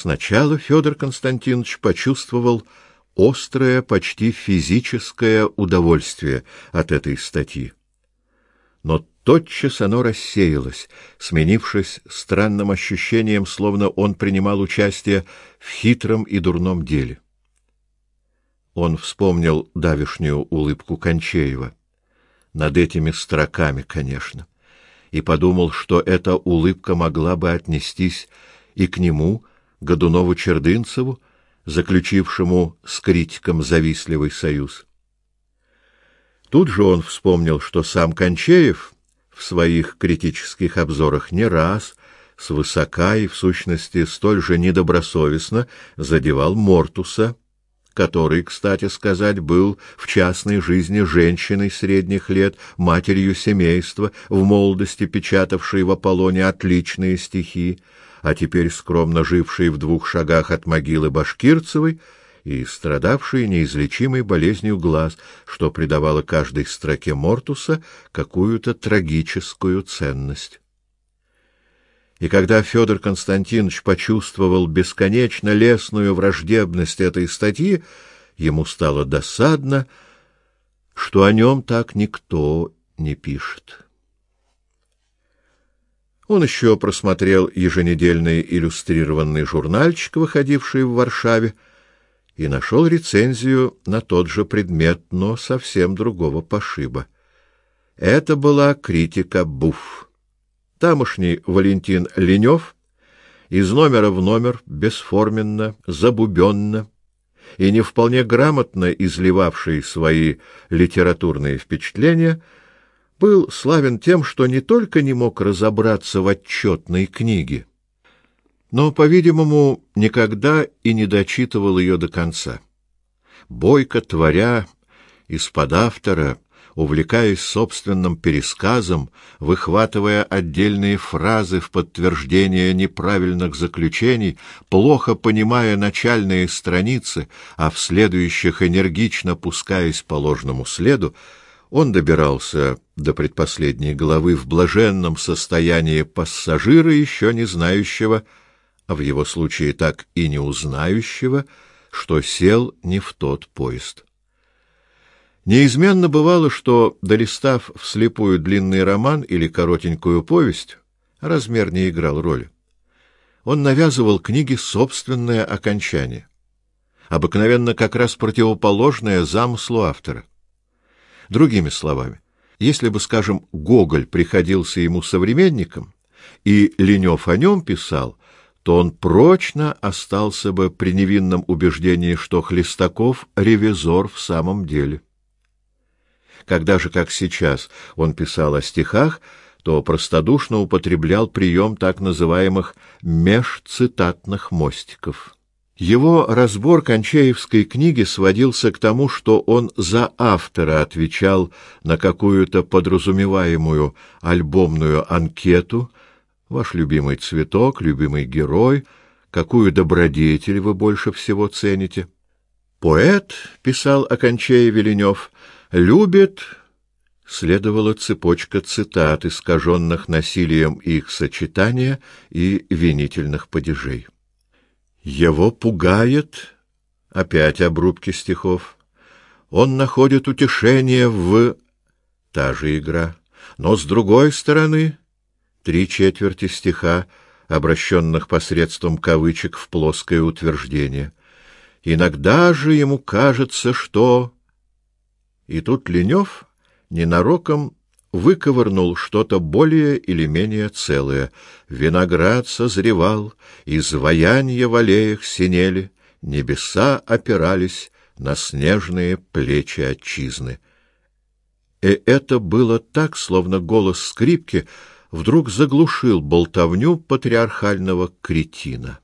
Сначала Федор Константинович почувствовал острое, почти физическое удовольствие от этой статьи. Но тотчас оно рассеялось, сменившись странным ощущением, словно он принимал участие в хитром и дурном деле. Он вспомнил давишнюю улыбку Кончеева. Над этими строками, конечно. И подумал, что эта улыбка могла бы отнестись и к нему, Годунову-Чердынцеву, заключившему с критиком завистливый союз. Тут же он вспомнил, что сам Кончеев в своих критических обзорах не раз свысока и в сущности столь же недобросовестно задевал Мортуса, который, кстати сказать, был в частной жизни женщиной средних лет, матерью семейства, в молодости печатавшей в Аполлоне отличные стихи, а теперь скромно жившей в двух шагах от могилы Башкирцевой и страдавшей неизлечимой болезнью глаз, что придавало каждой строке Мортуса какую-то трагическую ценность. И когда Федор Константинович почувствовал бесконечно лесную враждебность этой статьи, ему стало досадно, что о нем так никто не пишет. Он еще просмотрел еженедельный иллюстрированный журнальчик, выходивший в Варшаве, и нашел рецензию на тот же предмет, но совсем другого пошиба. Это была критика Буфф. Тамошний Валентин Ленев из номера в номер бесформенно, забубенно и не вполне грамотно изливавший свои литературные впечатления, был славен тем, что не только не мог разобраться в отчетной книге, но, по-видимому, никогда и не дочитывал ее до конца. Бойко творя из-под автора увлекаясь собственным пересказом, выхватывая отдельные фразы в подтверждение неправильных заключений, плохо понимая начальные страницы, а в следующих энергично пускаясь по ложному следу, он добирался до предпоследней главы в блаженном состоянии пассажира, еще не знающего, а в его случае так и не узнающего, что сел не в тот поезд. Неизменно бывало, что, долистав вслепую длинный роман или коротенькую повесть, размер не играл роли. Он навязывал книге собственное окончание, обыкновенно как раз противоположное замыслу автора. Другими словами, если бы, скажем, Гоголь приходился ему современником, и Ленев о нем писал, то он прочно остался бы при невинном убеждении, что Хлестаков — ревизор в самом деле. Когда же, как сейчас, он писал о стихах, то простодушно употреблял прием так называемых межцитатных мостиков. Его разбор Кончаевской книги сводился к тому, что он за автора отвечал на какую-то подразумеваемую альбомную анкету «Ваш любимый цветок, любимый герой», «Какую добродетель вы больше всего цените?» «Поэт», — писал о Кончаеве Ленев, любит следовала цепочка цитат, искаженных насилием их сочетания и винительных падежей. Его пугает опять обрубки стихов. Он находит утешение в та же игра, но с другой стороны три четверти стиха, обращенных посредством кавычек в плоское утверждение. Иногда же ему кажется, что и тут Ленев ненароком выковырнул что-то более или менее целое. Виноград созревал, изваянья в аллеях синели, небеса опирались на снежные плечи отчизны. И это было так, словно голос скрипки вдруг заглушил болтовню патриархального кретина.